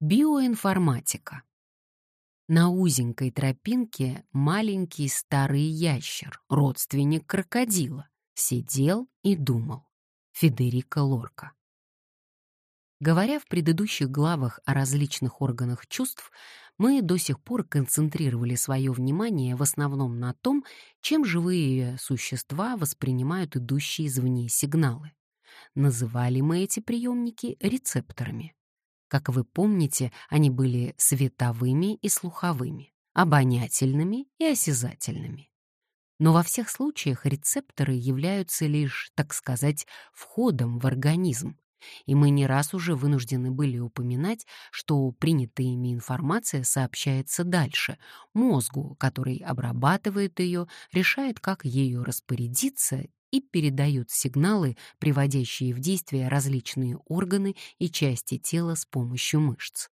Биоинформатика. На узенькой тропинке маленький старый ящер, родственник крокодила, сидел и думал. Федерико Лорка. Говоря в предыдущих главах о различных органах чувств, мы до сих пор концентрировали свое внимание в основном на том, чем живые существа воспринимают идущие извне сигналы. Называли мы эти приемники рецепторами. Как вы помните, они были световыми и слуховыми, обонятельными и осязательными. Но во всех случаях рецепторы являются лишь, так сказать, входом в организм, и мы не раз уже вынуждены были упоминать, что принятая ими информация сообщается дальше, мозгу, который обрабатывает ее, решает, как ею распорядиться и передают сигналы, приводящие в действие различные органы и части тела с помощью мышц.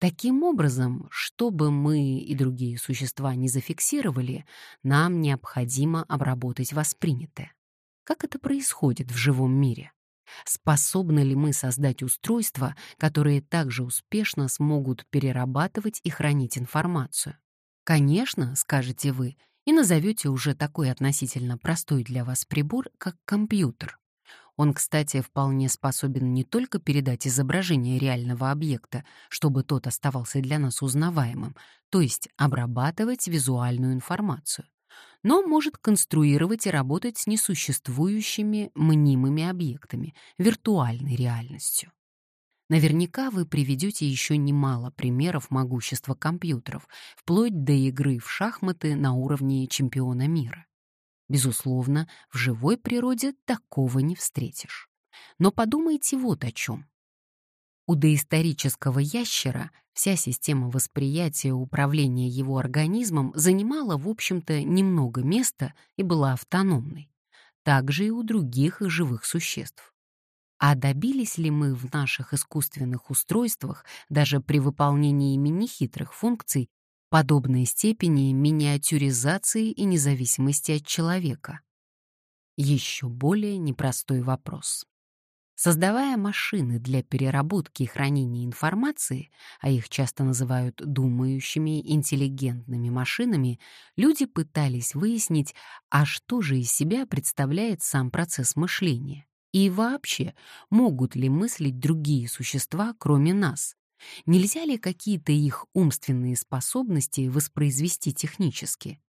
Таким образом, чтобы мы и другие существа не зафиксировали, нам необходимо обработать воспринятое. Как это происходит в живом мире? Способны ли мы создать устройства, которые также успешно смогут перерабатывать и хранить информацию? Конечно, скажете вы, и назовете уже такой относительно простой для вас прибор, как компьютер. Он, кстати, вполне способен не только передать изображение реального объекта, чтобы тот оставался для нас узнаваемым, то есть обрабатывать визуальную информацию, но может конструировать и работать с несуществующими мнимыми объектами, виртуальной реальностью. Наверняка вы приведете еще немало примеров могущества компьютеров, вплоть до игры в шахматы на уровне чемпиона мира. Безусловно, в живой природе такого не встретишь. Но подумайте вот о чем. У доисторического ящера вся система восприятия и управления его организмом занимала, в общем-то, немного места и была автономной. Так же и у других живых существ. А добились ли мы в наших искусственных устройствах, даже при выполнении нехитрых функций, подобной степени миниатюризации и независимости от человека? Еще более непростой вопрос. Создавая машины для переработки и хранения информации, а их часто называют думающими, интеллигентными машинами, люди пытались выяснить, а что же из себя представляет сам процесс мышления. И вообще, могут ли мыслить другие существа, кроме нас? Нельзя ли какие-то их умственные способности воспроизвести технически?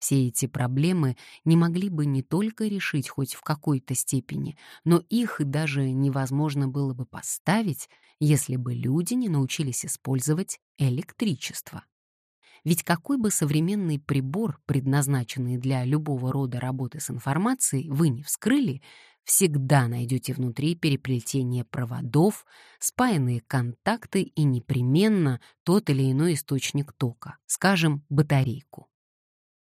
Все эти проблемы не могли бы не только решить хоть в какой-то степени, но их даже невозможно было бы поставить, если бы люди не научились использовать электричество. Ведь какой бы современный прибор, предназначенный для любого рода работы с информацией, вы не вскрыли, всегда найдете внутри переплетение проводов, спаянные контакты и непременно тот или иной источник тока, скажем, батарейку.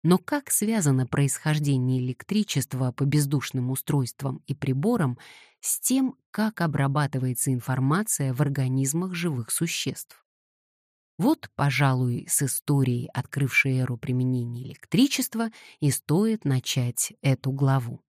Но как связано происхождение электричества по бездушным устройствам и приборам с тем, как обрабатывается информация в организмах живых существ? Вот, пожалуй, с историей, открывшей эру применения электричества, и стоит начать эту главу.